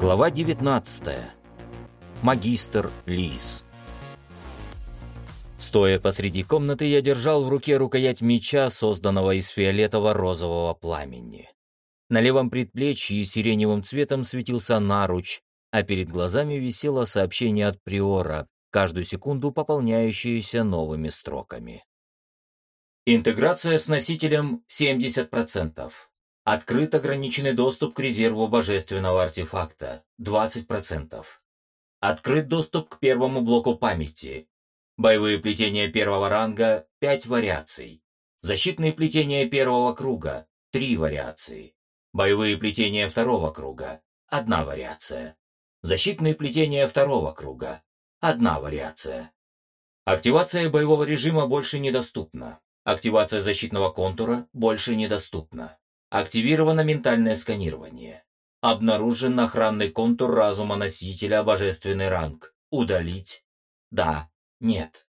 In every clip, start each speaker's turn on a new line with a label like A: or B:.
A: Глава 19. Магистр Лис. Стоя посреди комнаты, я держал в руке рукоять меча, созданного из фиолетово-розового пламени. На левом предплечье сиреневым цветом светился наруч, а перед глазами висело сообщение от Приора, каждую секунду пополняющееся новыми строками. Интеграция с носителем 70%. Открыт ограниченный доступ к резерву божественного артефакта 20%. Открыт доступ к первому блоку памяти. Боевые плетения первого ранга 5 вариаций. Защитные плетения первого круга 3 вариации. Боевые плетения второго круга 1 вариация. Защитные плетения второго круга одна вариация. Активация боевого режима больше недоступна. Активация защитного контура больше недоступна. Активировано ментальное сканирование. Обнаружен охранный контур разума носителя божественный ранг. Удалить? Да. Нет.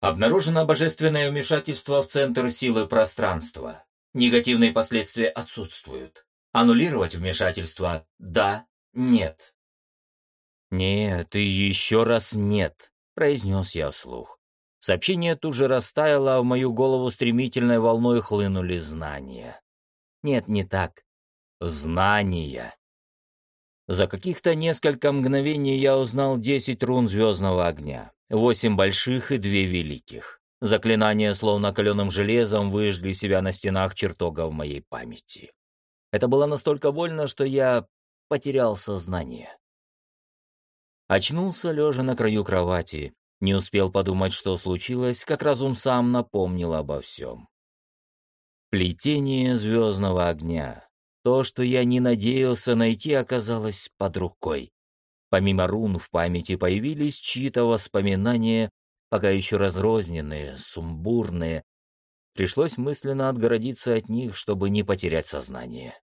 A: Обнаружено божественное вмешательство в центр силы пространства. Негативные последствия отсутствуют. Аннулировать вмешательство? Да. Нет. «Нет, и еще раз нет», — произнес я вслух. Сообщение тут же растаяло, а в мою голову стремительной волной хлынули знания. Нет, не так. Знания. За каких-то несколько мгновений я узнал десять рун звездного огня, восемь больших и две великих. Заклинания, словно каленым железом, выжгли себя на стенах чертога в моей памяти. Это было настолько больно, что я потерял сознание. Очнулся, лежа на краю кровати. Не успел подумать, что случилось, как разум сам напомнил обо всем. Плетение звездного огня. То, что я не надеялся найти, оказалось под рукой. Помимо рун в памяти появились чьи-то воспоминания, пока еще разрозненные, сумбурные. Пришлось мысленно отгородиться от них, чтобы не потерять сознание.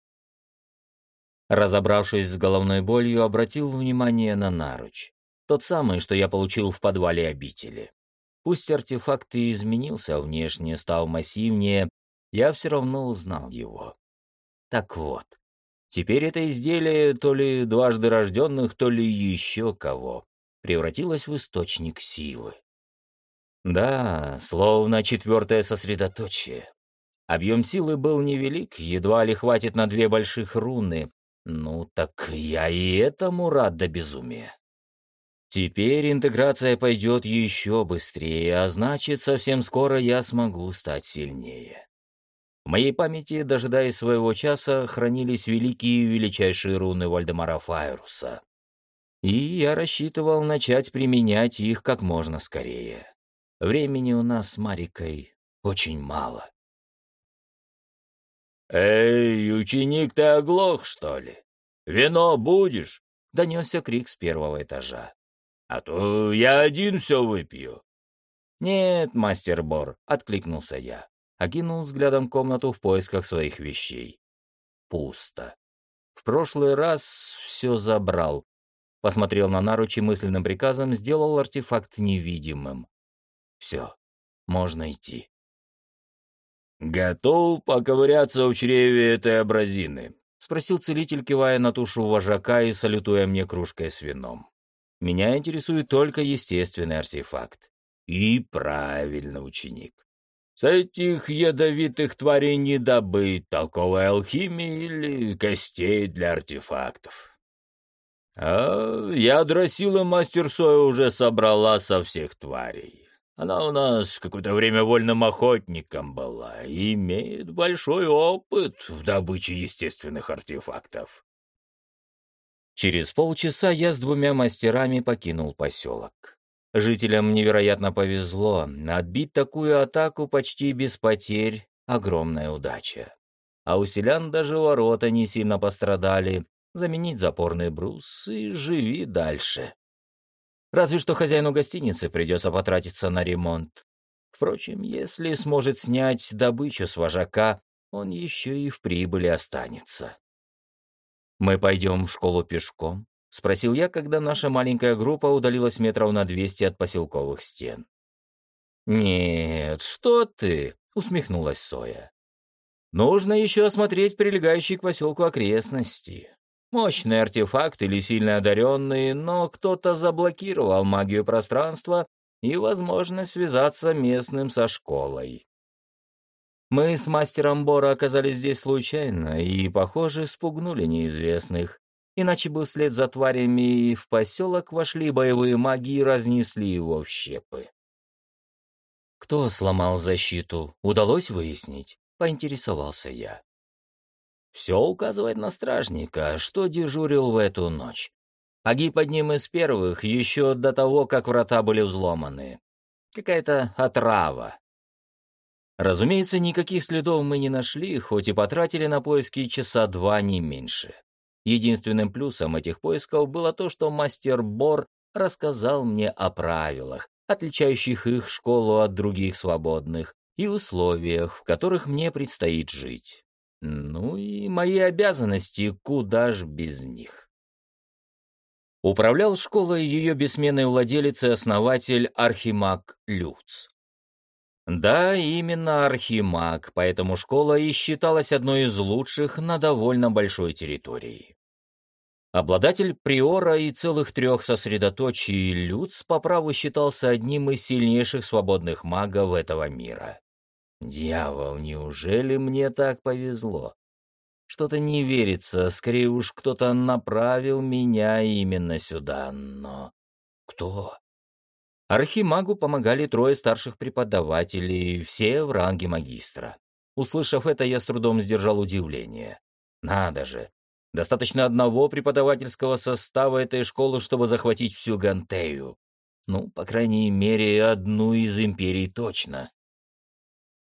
A: Разобравшись с головной болью, обратил внимание на наруч. Тот самый, что я получил в подвале обители. Пусть артефакт и изменился внешне, стал массивнее, я все равно узнал его. Так вот, теперь это изделие то ли дважды рожденных, то ли еще кого превратилось в источник силы. Да, словно четвертое сосредоточие. Объем силы был невелик, едва ли хватит на две больших руны. Ну так я и этому рад до безумия. Теперь интеграция пойдет еще быстрее, а значит, совсем скоро я смогу стать сильнее. В моей памяти, дожидаясь своего часа, хранились великие и величайшие руны Вальдемара Файруса. И я рассчитывал начать применять их как можно скорее. Времени у нас с Марикой очень мало.
B: «Эй, ученик, ты оглох, что ли? Вино будешь?»
A: — донесся крик с первого этажа.
B: «А то я один все выпью».
A: «Нет, мастер Бор», — откликнулся я окинул взглядом комнату в поисках своих вещей. Пусто. В прошлый раз все забрал. Посмотрел на наручи мысленным приказом, сделал артефакт невидимым. Все, можно идти.
B: «Готов поковыряться в чреве этой абразины?»
A: — спросил целитель, кивая на тушу вожака и салютуя мне кружкой с вином. «Меня интересует только естественный артефакт».
B: «И правильно, ученик. С этих ядовитых тварей не добыть толковой алхимии или костей для артефактов. А ядра силы мастер Соя уже собрала со всех тварей. Она у нас какое-то время вольным охотником была и имеет большой опыт в добыче естественных артефактов.
A: Через полчаса я с двумя мастерами покинул поселок. Жителям невероятно повезло. Отбить такую атаку почти без потерь — огромная удача. А у селян даже ворота не сильно пострадали. Заменить запорный брус и живи дальше. Разве что хозяину гостиницы придется потратиться на ремонт. Впрочем, если сможет снять добычу с вожака, он еще и в прибыли останется. Мы пойдем в школу пешком, — спросил я, когда наша маленькая группа удалилась метров на двести от поселковых стен. «Нет, что ты!» — усмехнулась Соя. «Нужно еще осмотреть прилегающие к поселку окрестности. Мощный артефакт или сильно одаренный, но кто-то заблокировал магию пространства и возможность связаться местным со школой. Мы с мастером Бора оказались здесь случайно и, похоже, спугнули неизвестных. Иначе бы вслед за тварями в поселок вошли боевые маги и разнесли его в щепы. Кто сломал защиту, удалось выяснить? Поинтересовался я. Все указывает на стражника, что дежурил в эту ночь. Погиб одним из первых, еще до того, как врата были взломаны. Какая-то отрава. Разумеется, никаких следов мы не нашли, хоть и потратили на поиски часа два не меньше. Единственным плюсом этих поисков было то, что мастер Бор рассказал мне о правилах, отличающих их школу от других свободных, и условиях, в которых мне предстоит жить. Ну и мои обязанности, куда ж без них. Управлял школой ее бессменный владелец и основатель Архимаг Люц. Да, именно архимаг, поэтому школа и считалась одной из лучших на довольно большой территории. Обладатель приора и целых трех сосредоточий Люц по праву считался одним из сильнейших свободных магов этого мира. Дьявол, неужели мне так повезло? Что-то не верится, скорее уж кто-то направил меня именно сюда, но... Кто? Архимагу помогали трое старших преподавателей, все в ранге магистра. Услышав это, я с трудом сдержал удивление. Надо же. Достаточно одного преподавательского состава этой школы, чтобы захватить всю Гантею. Ну, по крайней мере, одну из империй точно.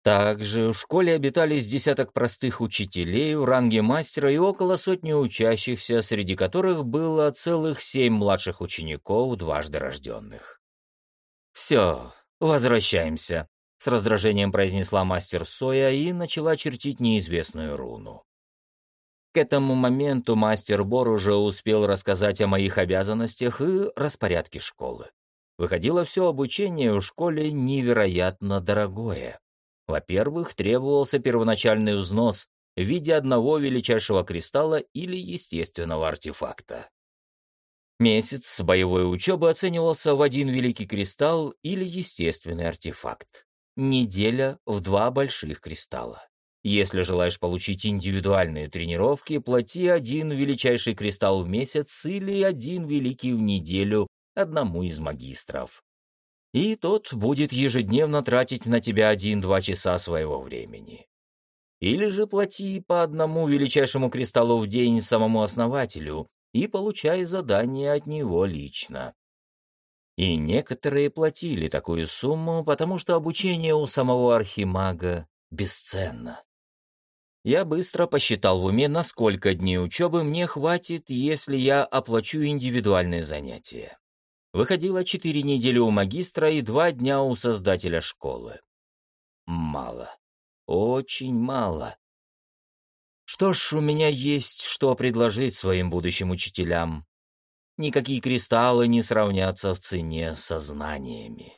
A: Также в школе обитали с десяток простых учителей в ранге мастера и около сотни учащихся, среди которых было целых семь младших учеников, дважды рожденных. «Все, возвращаемся», — с раздражением произнесла мастер Соя и начала чертить неизвестную руну. К этому моменту мастер Бор уже успел рассказать о моих обязанностях и распорядке школы. Выходило все обучение в школе невероятно дорогое. Во-первых, требовался первоначальный взнос в виде одного величайшего кристалла или естественного артефакта. Месяц боевой учебы оценивался в один великий кристалл или естественный артефакт. Неделя в два больших кристалла. Если желаешь получить индивидуальные тренировки, плати один величайший кристалл в месяц или один великий в неделю одному из магистров. И тот будет ежедневно тратить на тебя один-два часа своего времени. Или же плати по одному величайшему кристаллу в день самому основателю, и получай задание от него лично. И некоторые платили такую сумму, потому что обучение у самого архимага бесценно. Я быстро посчитал в уме, на сколько дней учебы мне хватит, если я оплачу индивидуальные занятия. Выходило четыре недели у магистра и два дня у создателя школы. Мало. Очень мало. Что ж, у меня есть что предложить своим будущим учителям. Никакие кристаллы не сравнятся в цене со знаниями.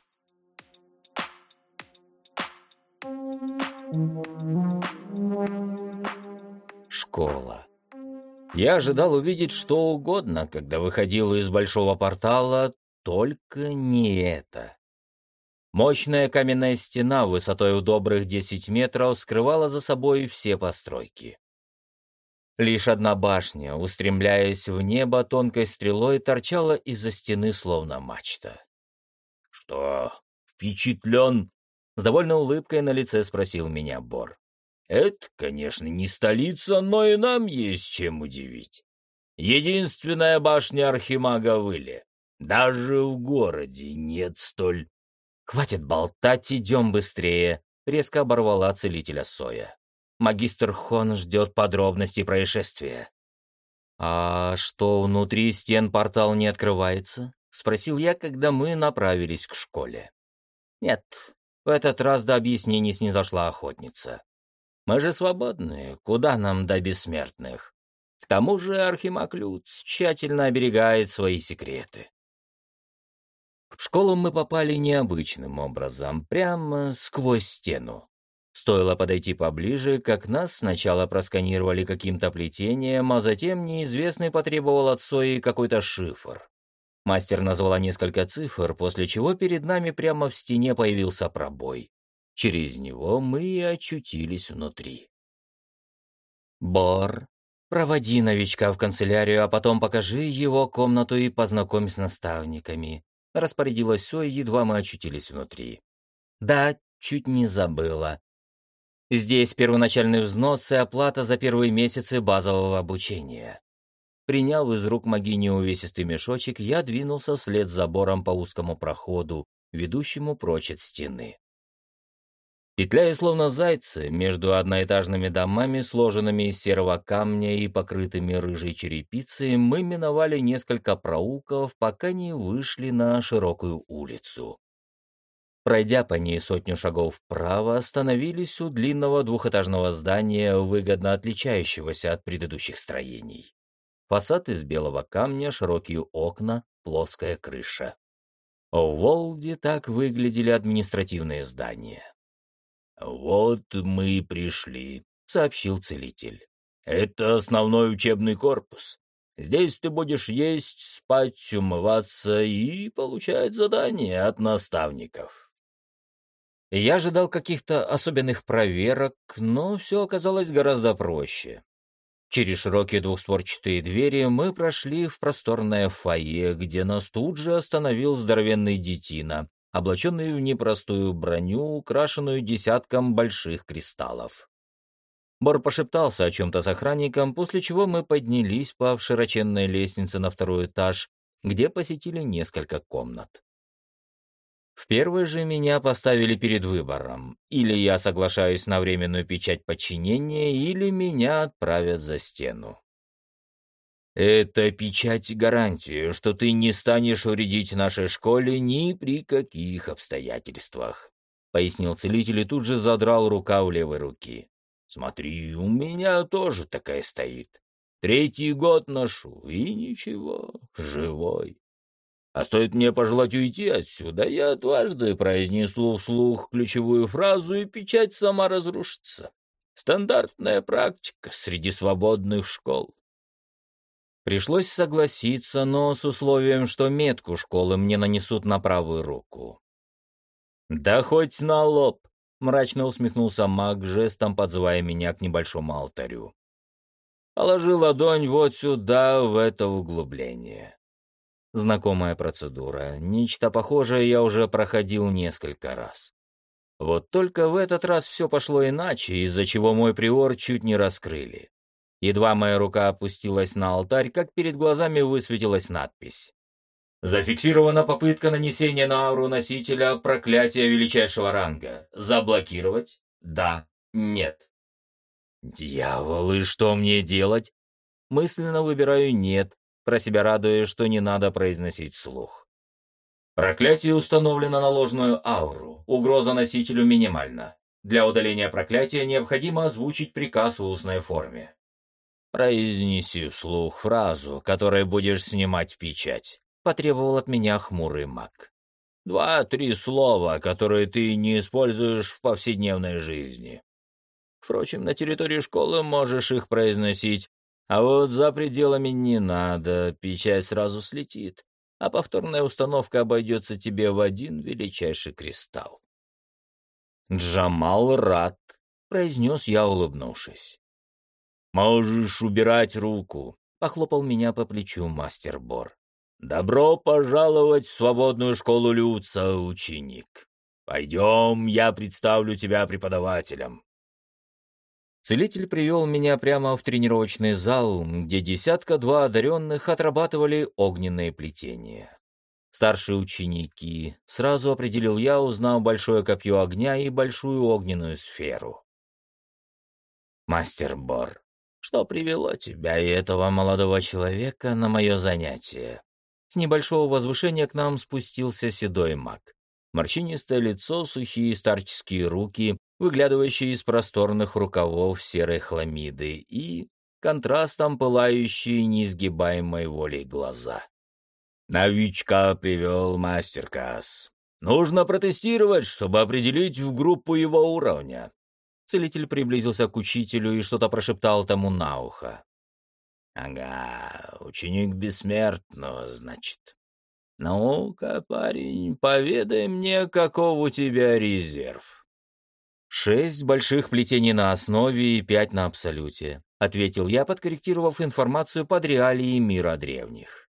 A: Школа. Я ожидал увидеть что угодно, когда выходил из большого портала, только не это. Мощная каменная стена высотой у добрых 10 метров скрывала за собой все постройки. Лишь одна башня, устремляясь в небо тонкой стрелой, торчала из-за стены словно мачта. «Что, впечатлен?» — с довольной улыбкой на лице спросил меня Бор. «Это, конечно, не столица, но и нам есть чем удивить. Единственная башня Архимага Выли. Даже в городе нет столь...» «Хватит болтать, идем быстрее», — резко оборвала целителя Соя. Магистр Хон ждет подробностей происшествия. «А что, внутри стен портал не открывается?» — спросил я, когда мы направились к школе. «Нет, в этот раз до объяснений снизошла охотница. Мы же свободные, куда нам до бессмертных? К тому же Архимаг Люц тщательно оберегает свои секреты». В школу мы попали необычным образом, прямо сквозь стену. Стоило подойти поближе, как нас сначала просканировали каким-то плетением, а затем неизвестный потребовал от Сои какой-то шифр. Мастер назвала несколько цифр, после чего перед нами прямо в стене появился пробой. Через него мы и очутились внутри. «Бор, проводи новичка в канцелярию, а потом покажи его комнату и познакомь с наставниками», — распорядилась Сой, едва мы очутились внутри. «Да, чуть не забыла. Здесь первоначальный взнос и оплата за первые месяцы базового обучения. Приняв из рук могини увесистый мешочек, я двинулся вслед за забором по узкому проходу, ведущему прочь от стены. Петляя словно зайцы между одноэтажными домами, сложенными из серого камня и покрытыми рыжей черепицей, мы миновали несколько проулков, пока не вышли на широкую улицу. Пройдя по ней сотню шагов вправо, остановились у длинного двухэтажного здания, выгодно отличающегося от предыдущих строений. Фасад из белого камня, широкие окна, плоская крыша. В Волде так выглядели административные здания.
B: «Вот мы и пришли», — сообщил целитель. «Это основной учебный корпус. Здесь ты будешь есть, спать, умываться и получать задания от наставников».
A: Я ожидал каких-то особенных проверок, но все оказалось гораздо проще. Через широкие двухстворчатые двери мы прошли в просторное фойе, где нас тут же остановил здоровенный детина, облаченный в непростую броню, украшенную десятком больших кристаллов. Бор пошептался о чем-то с охранником, после чего мы поднялись по широченной лестнице на второй этаж, где посетили несколько комнат. В первый же меня поставили перед выбором. Или я соглашаюсь на временную печать подчинения, или меня отправят за стену. Это печать гарантию, что ты не станешь вредить нашей школе ни при каких обстоятельствах, пояснил целитель и тут же задрал рука у левой руки. Смотри, у меня тоже такая стоит. Третий год ношу, и ничего, живой. А стоит мне пожелать уйти отсюда, я дважды произнесу вслух ключевую фразу, и печать сама разрушится. Стандартная практика среди свободных школ. Пришлось согласиться, но с условием, что метку школы мне нанесут на правую руку.
B: «Да хоть на лоб!» — мрачно усмехнулся маг, жестом подзывая меня к небольшому алтарю. Положи ладонь вот сюда, в это углубление.
A: Знакомая процедура. Нечто похожее я уже проходил несколько раз. Вот только в этот раз все пошло иначе, из-за чего мой приор чуть не раскрыли. Едва моя рука опустилась на алтарь, как перед глазами высветилась надпись. Зафиксирована попытка нанесения на ауру носителя проклятия величайшего ранга. Заблокировать? Да. Нет.
B: Дьявол, и что мне делать?
A: Мысленно выбираю «нет», про себя радуясь, что не надо произносить вслух. Проклятие установлено на ложную ауру. Угроза носителю минимальна. Для удаления проклятия необходимо озвучить приказ в устной форме.
B: «Произнеси вслух фразу, которой будешь снимать печать», — потребовал от меня хмурый маг. «Два-три слова, которые ты не используешь в повседневной жизни. Впрочем, на территории школы можешь их произносить, а вот за пределами не надо, печать сразу слетит, а повторная установка обойдется тебе в один величайший кристалл.
A: «Джамал рад», — произнес я, улыбнувшись.
B: «Можешь убирать руку», — похлопал меня по плечу мастер Бор. «Добро пожаловать в свободную школу Люца, ученик. Пойдем, я представлю тебя преподавателям.
A: Целитель привел меня прямо в тренировочный зал, где десятка-два одаренных отрабатывали огненные плетения. Старшие ученики, сразу определил я, узнав большое копье огня и большую огненную сферу.
B: «Мастер Бор, что привело тебя и этого молодого человека на мое занятие?»
A: С небольшого возвышения к нам спустился седой маг. Морщинистое лицо, сухие старческие руки, выглядывающие из просторных рукавов серой хламиды и контрастом пылающие неизгибаемой волей глаза.
B: «Новичка привел мастер Касс. Нужно протестировать, чтобы определить в группу его уровня.
A: Целитель приблизился к учителю и что-то прошептал тому на ухо.
B: «Ага, ученик бессмертного, значит. Ну-ка, парень, поведай мне, каков у тебя резерв».
A: «Шесть больших плетений на основе и пять на абсолюте», — ответил я, подкорректировав информацию под реалии мира древних.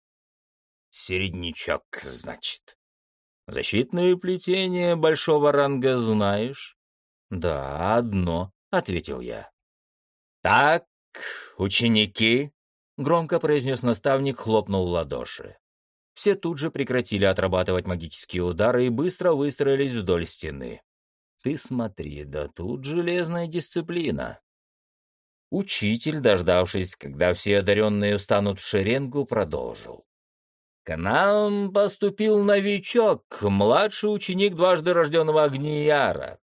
B: «Середнячок, значит. Защитные плетения большого ранга знаешь?»
A: «Да, одно», — ответил я.
B: «Так, ученики», —
A: громко произнес наставник, хлопнул ладоши. Все тут же прекратили отрабатывать магические удары и быстро выстроились вдоль стены. Ты смотри, да тут железная дисциплина. Учитель, дождавшись, когда все одаренные встанут в шеренгу, продолжил.
B: К нам поступил новичок, младший ученик дважды рожденного Агнияра.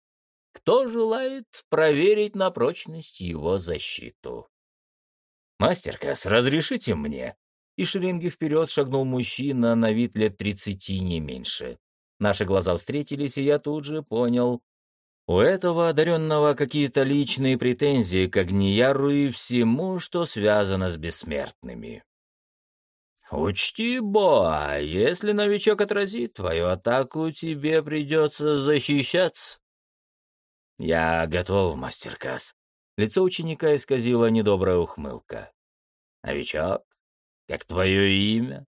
B: Кто желает проверить на прочность его защиту?
A: «Мастер Касс, разрешите мне?» И шеренги вперед шагнул мужчина на вид лет тридцати, не меньше. Наши глаза встретились, и я тут же понял. У этого одаренного какие-то личные претензии к Агнияру и всему, что связано с бессмертными.
B: «Учти, Боа, если новичок отразит твою атаку, тебе придется защищаться.
A: «Я готов, мастер Касс». Лицо ученика исказило недобрая ухмылка.
B: «Новичок, как твое имя?»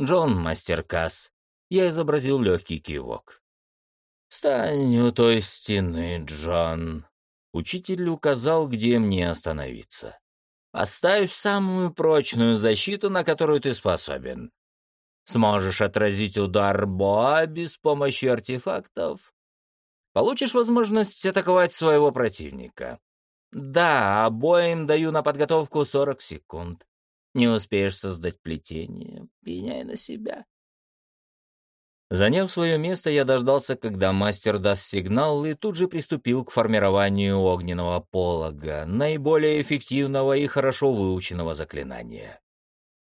A: «Джон, мастер Касс». Я изобразил легкий кивок. «Встань у той стены, Джон». Учитель указал, где мне остановиться. «Поставь самую прочную защиту, на которую ты способен. Сможешь отразить удар Боа без помощи артефактов, Получишь возможность атаковать своего противника. Да, обоим даю на подготовку 40 секунд. Не успеешь создать плетение, пеняй на себя. Заняв свое место, я дождался, когда мастер даст сигнал, и тут же приступил к формированию огненного полога, наиболее эффективного и хорошо выученного заклинания.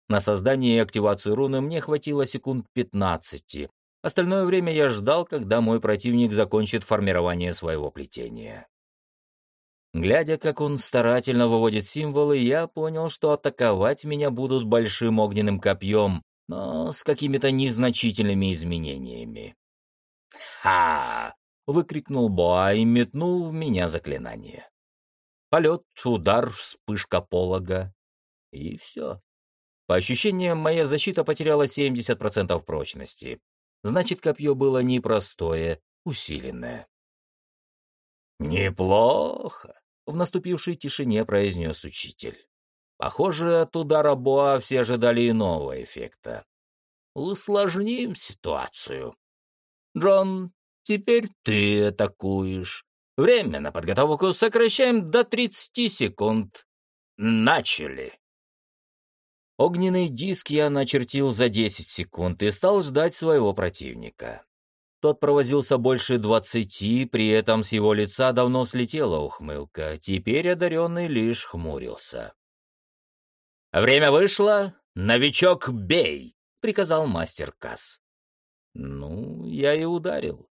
A: На создание и активацию руны мне хватило секунд 15, Остальное время я ждал, когда мой противник закончит формирование своего плетения. Глядя, как он старательно выводит символы, я понял, что атаковать меня будут большим огненным копьем, но с какими-то незначительными изменениями. «Ха!» — выкрикнул Боа и метнул в меня заклинание. Полет, удар, вспышка полога. И все. По ощущениям, моя защита потеряла 70% прочности. Значит, копье было непростое, усиленное.
B: «Неплохо», — в наступившей тишине произнес учитель. Похоже, от удара Боа все ожидали иного эффекта. Усложним ситуацию. Джон, теперь ты атакуешь. Время на подготовку сокращаем до 30 секунд. Начали.
A: Огненный диск я начертил за 10 секунд и стал ждать своего противника. Тот провозился больше двадцати, при этом с его лица давно слетела ухмылка, теперь одаренный лишь хмурился.
B: «Время вышло! Новичок, бей!» — приказал мастер Касс.
A: Ну, я и ударил.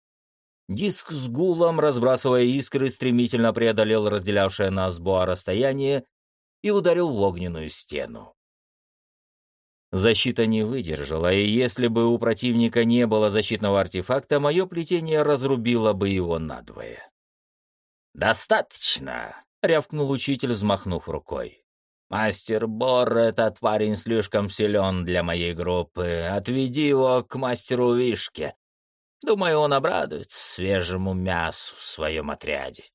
A: Диск с гулом, разбрасывая искры, стремительно преодолел разделявшее нас Боа расстояние и ударил в огненную стену. Защита не выдержала, и если бы у противника не было защитного артефакта, мое плетение разрубило бы его надвое.
B: «Достаточно!» — рявкнул учитель, взмахнув рукой. «Мастер Бор, этот парень слишком силен для моей группы. Отведи его к мастеру Вишке. Думаю, он обрадуется свежему мясу в своем отряде».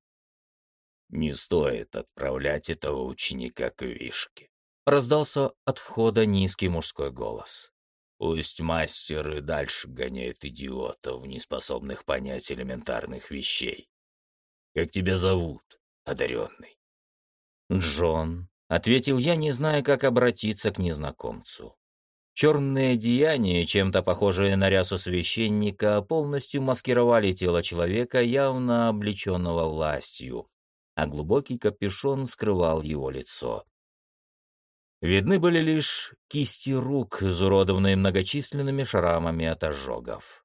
C: «Не стоит отправлять этого ученика к Вишке
A: раздался от входа низкий мужской голос.
C: Пусть мастер и дальше гоняет идиотов, неспособных понять элементарных вещей. Как тебя зовут, одаренный?
A: Джон, — ответил я, не зная, как обратиться к незнакомцу. Черные одеяния, чем-то похожие на рясу священника, полностью маскировали тело человека, явно облеченного властью, а глубокий капюшон скрывал его лицо. Видны были лишь кисти рук, изуродованные многочисленными шрамами от ожогов.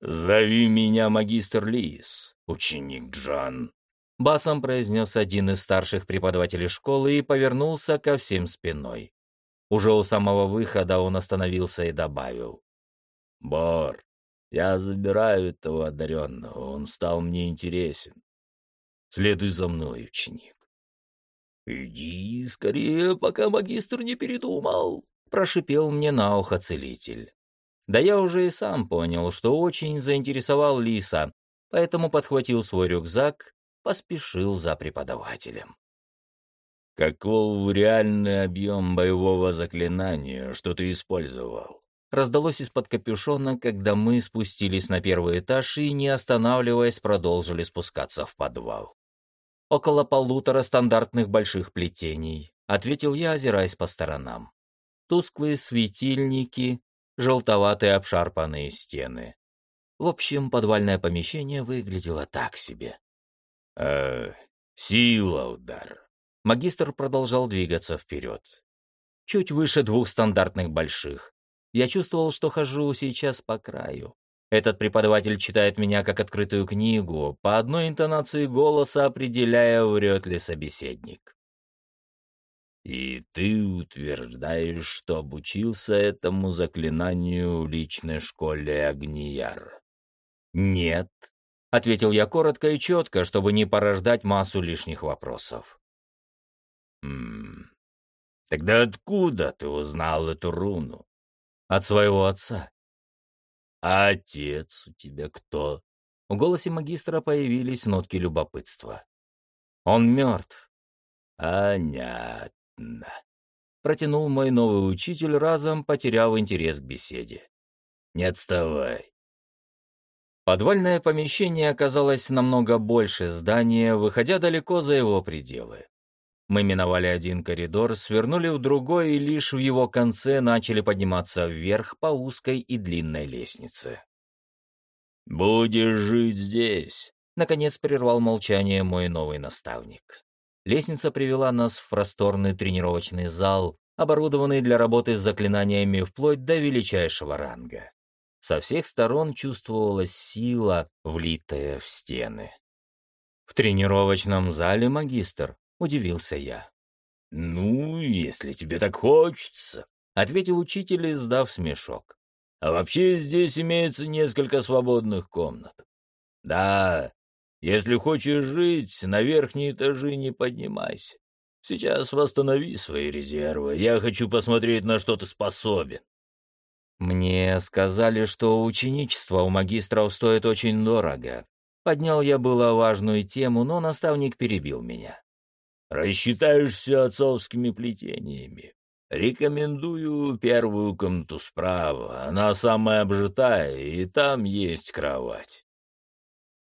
C: «Зови меня магистр Лис, ученик Джан»,
A: басом произнес один из старших преподавателей школы и повернулся ко всем спиной. Уже у самого выхода он остановился и добавил.
B: «Бор, я забираю этого одаренного, он стал мне интересен. Следуй за мной, ученик».
C: «Иди скорее, пока магистр не передумал», — прошипел мне на ухо целитель.
A: Да я уже и сам понял, что очень заинтересовал Лиса, поэтому подхватил свой рюкзак, поспешил за преподавателем.
B: «Каков реальный объем боевого заклинания, что ты использовал?»
A: Раздалось из-под капюшона, когда мы спустились на первый этаж и, не останавливаясь, продолжили спускаться в подвал. «Около полутора стандартных больших плетений», — ответил я, озираясь по сторонам. Тусклые светильники, желтоватые обшарпанные стены. В общем, подвальное помещение выглядело так себе.
B: «Э, сила удар».
A: Магистр продолжал двигаться вперед. Чуть выше двух стандартных больших. Я чувствовал, что хожу сейчас по краю. Этот преподаватель читает меня как открытую книгу, по одной интонации голоса определяя, врет ли собеседник.
B: «И ты утверждаешь, что обучился этому заклинанию в личной школе Агнияр?»
A: «Нет», — ответил я коротко и четко, чтобы не порождать массу лишних вопросов.
B: «Хм... Тогда откуда ты узнал эту руну?»
A: «От своего отца».
B: «А отец у тебя кто?»
A: В голосе магистра появились нотки любопытства. «Он мертв».
B: «Понятно».
A: Протянул мой новый учитель, разом потеряв интерес к беседе.
B: «Не отставай».
A: Подвальное помещение оказалось намного больше здания, выходя далеко за его пределы. Мы миновали один коридор, свернули в другой и лишь в его конце начали подниматься вверх по узкой и длинной лестнице.
B: «Будешь жить здесь», —
A: наконец прервал молчание мой новый наставник. Лестница привела нас в просторный тренировочный зал, оборудованный для работы с заклинаниями вплоть до величайшего ранга. Со всех сторон чувствовалась сила, влитая в стены. «В тренировочном зале, магистр», — удивился я.
B: «Ну, если тебе так хочется», — ответил учитель, издав смешок. «А вообще здесь имеется несколько свободных комнат. Да, если хочешь жить, на верхние этажи не поднимайся. Сейчас восстанови свои резервы. Я хочу посмотреть, на что ты способен.
A: Мне сказали, что ученичество у магистров стоит очень дорого. Поднял я было важную тему, но наставник перебил меня.
B: Рассчитаешься отцовскими плетениями. Рекомендую первую комнату справа. Она самая обжитая, и там есть кровать.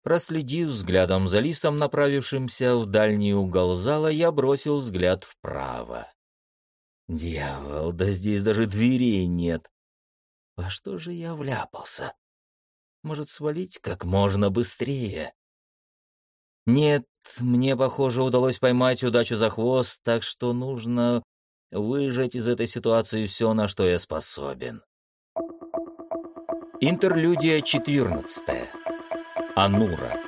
A: Проследив взглядом за лисом, направившимся в дальний угол зала, я бросил взгляд вправо. Дьявол, да здесь даже дверей нет. Во что же я вляпался? Может, свалить как можно быстрее? Нет, мне, похоже, удалось поймать удачу за хвост, так что нужно выжать из этой ситуации все, на что я способен. Интерлюдия четырнадцатая. Анура.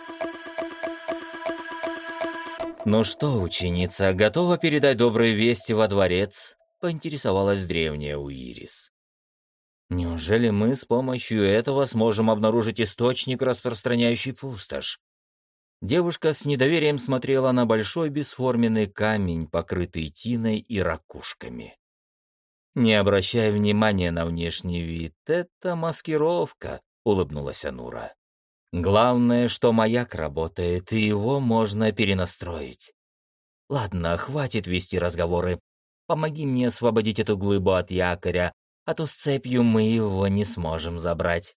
A: «Ну что, ученица, готова передать добрые вести во дворец?» — поинтересовалась древняя Уирис. «Неужели мы с помощью этого сможем обнаружить источник, распространяющий пустошь?» Девушка с недоверием смотрела на большой бесформенный камень, покрытый тиной и ракушками. «Не обращай внимания на внешний вид, это маскировка», — улыбнулась Анура. Главное, что маяк работает, и его можно перенастроить. Ладно, хватит вести разговоры. Помоги мне освободить эту глыбу от якоря, а то с цепью мы его не сможем забрать.